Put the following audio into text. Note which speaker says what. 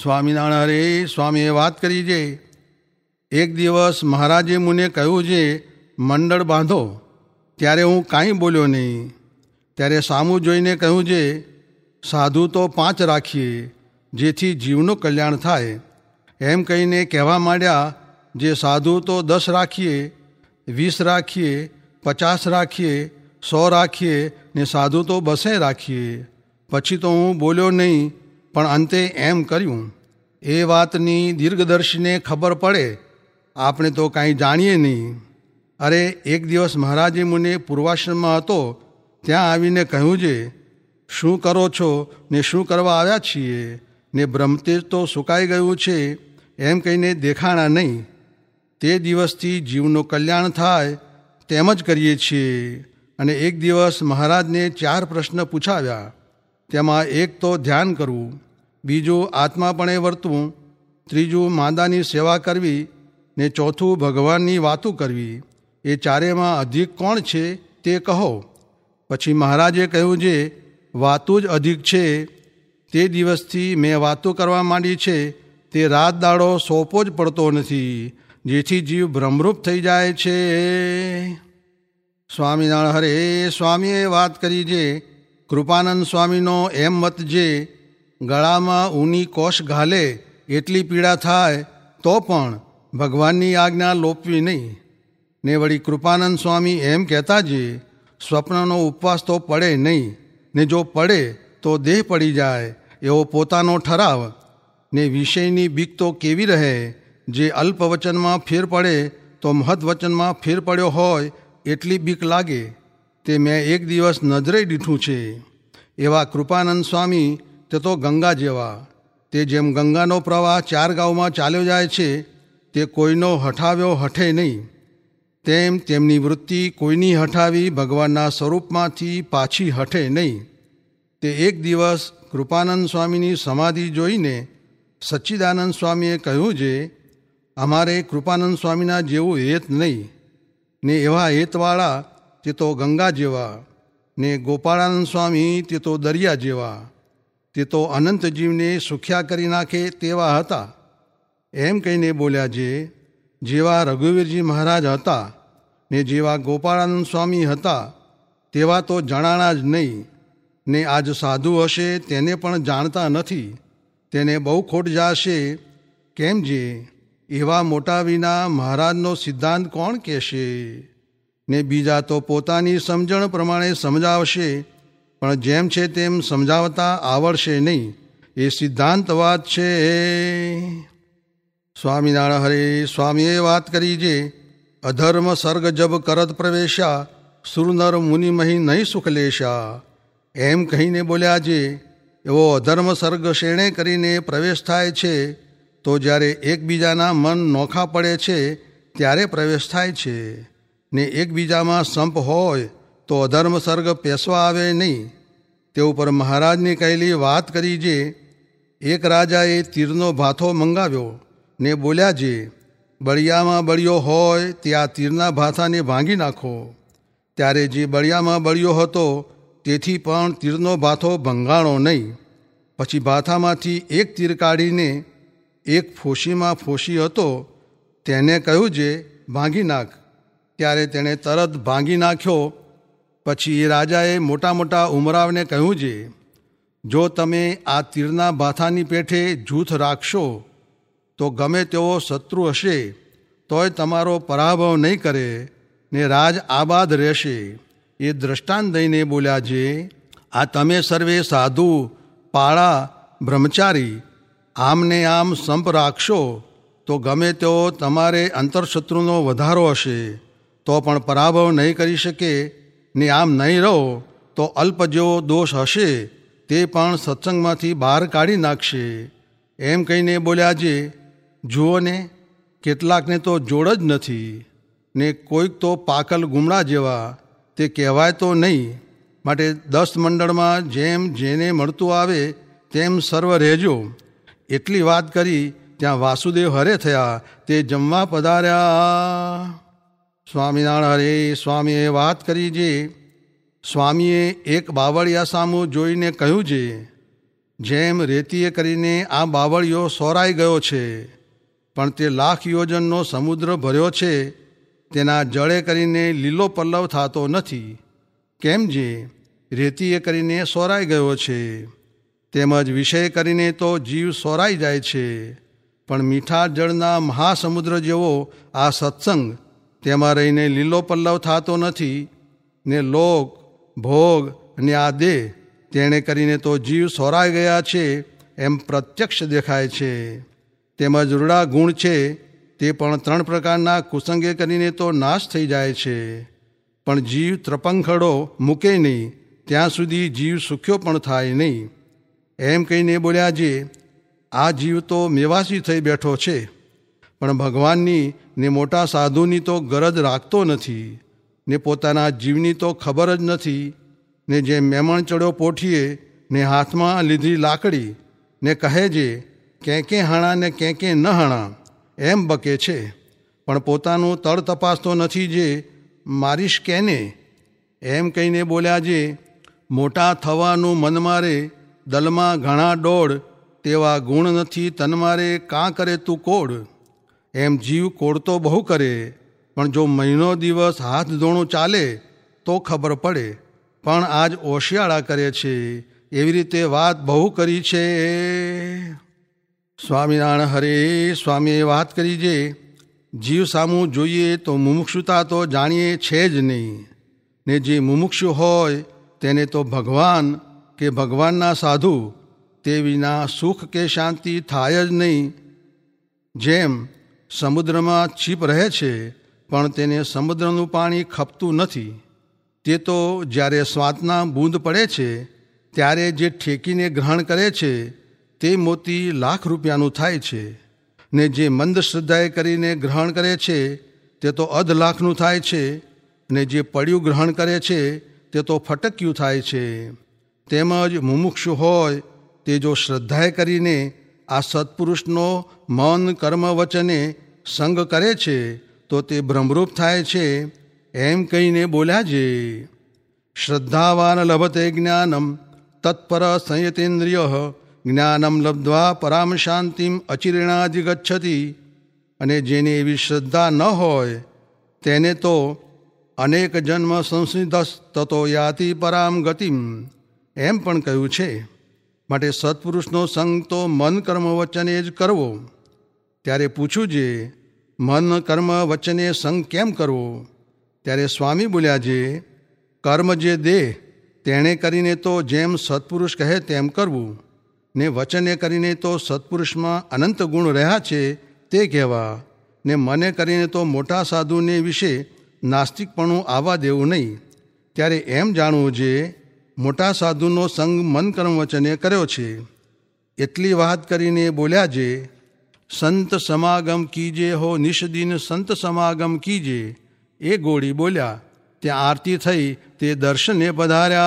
Speaker 1: સ્વામિનારાયણ હરે સ્વામીએ વાત કરી છે, એક દિવસ મહારાજે મુને કહ્યું છે, મંડળ બાંધો, ત્યારે હું કાંઈ બોલ્યો નહીં. ત્યારે સામું જોઈને કહ્યું છે, સાધુ તો પાંચ રાખીએ, જેથી જીવનું કલ્યાણ થાય. એમ કહીને કહેવા માંડ્યા, જે સાધુ તો દસ રાખીએ, વીસ રાખીએ, પચાસ રાખીએ, સો રાખીએ ને સાધુ તો બસે રાખીએ. પછી તો હું બોલ્યો નહીં પણ અંતે એમ કર્યું, એ વાતની દીર્ઘદર્શીને ખબર પડે, આપણે તો કાંઈ જાણીએ નહીં. અરે, એક દિવસ મહારાજે મુને પૂર્વાશ્રમમાં હતો, ત્યાં આવીને કહ્યું છે શું કરો છો ને શું કરવા આવ્યા છીએ? ને બ્રહ્મતેજ તો સુકાઈ ગયું છે, એમ કહીને દેખાણા નહીં. તે દિવસથી જીવનું કલ્યાણ થાય, તેમ જ કરીએ છીએ. અને એક દિવસ મહારાજને ચાર પ્રશ્ન પૂછાવ્યા તેમાં એક તો ધ્યાન કરવું, બીજું આત્માપણે વર્તવું, ત્રીજું માંદાની સેવા કરવી, ને ચોથું ભગવાનની વાતો કરવી. એ ચારેમાં અધિક કોણ છે તે કહો. પછી મહારાજે કહ્યું છે વાતું જ અધિક છે, તે દિવસથી મેં વાતો કરવા માંડી છે, તે રાત દાડો સોંપો જ પડતો નથી, જેથી જીવ ભ્રમરૂપ થઈ જાય છે. સ્વામિનારાયણ હરે સ્વામીએ વાત કરી છે કૃપાનંદ સ્વામીનો એમ મત જે ગળામાં ઊની કોષ ઘાલે એટલી પીડા થાય, તો પણ ભગવાનની આજ્ઞા લોપવી નહીં. ને વળી કૃપાનંદ સ્વામી એમ કહેતા જે, સ્વપ્નનો ઉપવાસ તો પડે નહીં, ને જો પડે તો દેહ પડી જાય, એવો પોતાનો ઠરાવ. ને વિષયની બીક તો કેવી રહે, જે અલ્પવચનમાં ફેર પડે, તો મહદવચનમાં ફેર પડ્યો હોય, એટલી બીક લાગે. તે મેં એક દિવસ નજરે દીઠું છે. એવા કૃપાનંદ સ્વામી તે તો ગંગા જેવા. તે જેમ ગંગાનો પ્રવાહ ચાર ગાંવમાં ચાલ્યો જાય છે, તે કોઈનો હઠાવ્યો હઠે નહીં. તેમ તેમની વૃત્તિ કોઈની હઠાવી ભગવાનના સ્વરૂપમાંથી પાછી હઠે નહીં. તે એક દિવસ કૃપાનંદ સ્વામીની સમાધિ જોઈને સચ્ચિદાનંદ સ્વામીએ કહ્યું છે અમારે કૃપાનંદ સ્વામીના જેવું હેત નહીં. ને એવા હેતવાળા તે તો ગંગા જેવા, ને ગોપાળાનંદ સ્વામી તે તો દરિયા જેવા તે તો અનંત જીવને સુખ્યા કરી નાખે તેવા હતા. એમ કહીને બોલ્યા જે, જેવા રઘુવીરજી મહારાજ હતા, ને જેવા ગોપાળાનંદ સ્વામી હતા, તેવા તો જણાણા જ નહીં, ને આજ સાધુ હશે તેને પણ જાણતા નથી, તેને બહુ ખોટ જાશે, કેમ જે, એવા મોટા વિના મહારાજનો સિદ્ધાંત કોણ કહેશે? ને બીજા તો પોતાની સમજણ પ્રમાણે સમજાવશે, પણ જેમ છે તેમ સમજાવતા આવડશે નહીં. એ સિદ્ધાંતવાદ છે. સ્વામિનારાયણ હરે સ્વામીએ વાત કરી જે, અધર્મ સર્ગ જબ કરત પ્રવેશા સુરનર મુનિમહી નહીં સુખ લેશા એમ કહીને બોલ્યા જે, એવો અધર્મ સર્ગ શેણે કરીને પ્રવેશ થાય છે, તો જ્યારે એકબીજાના મન નોખા પડે છે, ત્યારે પ્રવેશ થાય છે. ને એકબીજામાં સંપ હોય તો અધર્મ સર્ગ પેસવા આવે નહીં. તે ઉપર મહારાજની કહેલી વાત કરી જે એક રાજાએ તીરનો ભાથો મંગાવ્યો ને બોલ્યા જે, બળિયામાં બળિયો હોય તે આ તીરના ભાથાને ભાંગી નાખો. ત્યારે જે બળિયામાં બળિયો હતો તેથી પણ તીરનો ભાથો ભંગાણો નહીં. પછી ભાથામાંથી એક તીર કાઢીને એક ફોશીમાં ફોશી હતો, તેને કહ્યું જે, ભાંગી નાખ. ત્યારે તેણે તરત ભાંગી નાખ્યો. પછી એ રાજાએ મોટા મોટા ઉમરાવને કહ્યું છે જો તમે આ તીરના ભાથાની પેઠે જૂથ રાખશો, તો ગમે તેવો શત્રુ હશે, તોય તમારો પરાભવ નહીં કરે, ને રાજ આબાદ રહેશે. એ દ્રષ્ટાંત દઈને બોલ્યા છે આ તમે સર્વે સાધુ, પાળા, બ્રહ્મચારી, આમને આમ સંપ રાખશો, તો ગમે તેઓ તમારે અંતરશત્રુનો વધારો હશે. તો પણ પરાભવ નહીં કરી શકે, ને આમ નહીં રહો, તો અલ્પ જેવો દોષ હશે, તે પણ સત્સંગમાંથી બહાર કાઢી નાખશે. એમ કહીને બોલ્યા જે જુઓ ને, કેટલાકને તો જોડ જ નથી, ને કોઈક તો પાકલ ગુમડા જેવા, તે કહેવાય તો નહીં, માટે દસ મંડળમાં જેમ જેને મળતું આવે, તેમ સર્વ રહેજો. એટલી વાત કરી, ત્યાં વાસુદેવ હરે થયા, તે જમવા પધાર્યા. સ્વામિનારાયણ હરે સ્વામીએ વાત કરી જે સ્વામીએ એક બાવળિયા સામું જોઈને કહ્યું છે જેમ રેતીએ કરીને આ બાવળિયો સોરાઈ ગયો છે, પણ તે લાખ યોજનનો સમુદ્ર ભર્યો છે, તેના જળે કરીને લીલો પલ્લવ થતો નથી. કેમ જે રેતીએ કરીને સોરાઈ ગયો છે? તેમજ વિષય કરીને તો જીવ સોરાઈ જાય છે, પણ મીઠા જળના મહાસમુદ્ર જેવો આ સત્સંગ તેમાં રહીને લીલો પલ્લવ થતો નથી, ને લોક, ભોગ અને આ દેહ તેણે કરીને તો જીવ સોરાઈ ગયા છે એમ પ્રત્યક્ષ દેખાય છે. તેમજ રૂડા ગુણ છે તે પણ ત્રણ પ્રકારના કુસંગે કરીને તો નાશ થઈ જાય છે. પણ જીવ ત્રપંખડો મૂકે નહીં, ત્યાં સુધી જીવ સુખ્યો પણ થાય નહીં. એમ કહીને બોલ્યા જે, આ જીવ તો મેવાસી થઈ બેઠો છે. પણ ભગવાનની ને મોટા સાધુની તો ગરજ રાખતો નથી, ને પોતાના જીવની તો ખબર જ નથી, ને જે મેમણ ચડ્યો પોઠીએ, ને હાથમાં લીધી લાકડી, ને કહે ક્યાં કેંકે હાણા ને કેંકે ન હાણા, એમ બકે છે. પણ પોતાનું તળ તપાસતો નથી જે, મારીશ કેને? એમ કહીને બોલ્યા જે, મોટા થવાનું મન મારે, દલમાં ઘણા દોડ તેવા ગુણ નથી તન મારે, કાં કરે તું કોડ? એમ જીવ કોડતો બહુ કરે, પણ જો મહિનો દિવસ હાથ ધોણું ચાલે, તો ખબર પડે. પણ આજ ઓશિયાળા કરે છે, એવી રીતે વાત બહુ કરી છે. સ્વામિનારાયણ હરે, સ્વામીએ વાત કરી છે જીવ સામું જોઈએ તો મુમુક્ષુતા તો જાણીએ છે જ નહીં. ને જે મુમુક્ષુ હોય, તેને તો ભગવાન કે ભગવાનના સાધુ, તે વિના સુખ કે શાંતિ થાય જ નહીં. જેમ સમુદ્રમાં છીપ રહે છે, પણ તેને સમુદ્રનું પાણી ખપતું નથી. તે તો જ્યારે સ્વાતના બૂંદ પડે છે, ત્યારે જે ઠેકીને ગ્રહણ કરે છે, તે મોતી લાખ રૂપિયાનું થાય છે. ને જે મંદ શ્રદ્ધાએ કરીને ગ્રહણ કરે છે, તે તો અધ લાખનું થાય છે. ને જે પડ્યું ગ્રહણ કરે છે, તે તો ફટક્યું થાય છે. તેમજ મુમુક્ષુ હોય, તે જો શ્રદ્ધાએ કરીને આ સત્પુરુષનો મન કર્મ વચને સંગ કરે છે, તો તે ભ્રમરૂપ થાય છે, એમ કહીને બોલ્યા જે શ્રદ્ધાવાન લભતે જ્ઞાનમ, તત્પર સંયતેન્દ્રિય, જ્ઞાનમ લબ્ધ્વા પરામ શાંતિમ અચિરેણાધિગચ્છતિ અને જેને એવી શ્રદ્ધા ન હોય, તેને તો અનેક જન્મ સંસિદ્ધ તતો યાતિ પરામ ગતિમ, એમ પણ કહ્યું છે. માટે સત્પુરુષનો સંગ તો મન કર્મ વચને જ કરવો. ત્યારે પૂછું જે, મન કર્મ વચને સંગ કેમ કરવો ત્યારે સ્વામી બોલ્યા જે, કર્મ જે દેહ, તેણે કરીને તો જેમ સત્પુરુષ કહે તેમ કરવું. ને વચને કરીને તો સત્પુરુષમાં અનંત ગુણ રહ્યા છે તે કહેવા. ને મને કરીને તો મોટા સાધુને વિશે નાસ્તિકપણું આવવા દેવું નહીં. ત્યારે એમ જાણવું જે, મોટા સાધુનો સંગ મન કર્મ વચને કર્યો છે. એટલી વાત કરીને બોલ્યા જે સંત સમાગમ કીજે હો નિષદિન સંત સમાગમ કીજે. એ ગોળી બોલ્યા, ત્યાં આરતી થઈ, તે દર્શને પધાર્યા.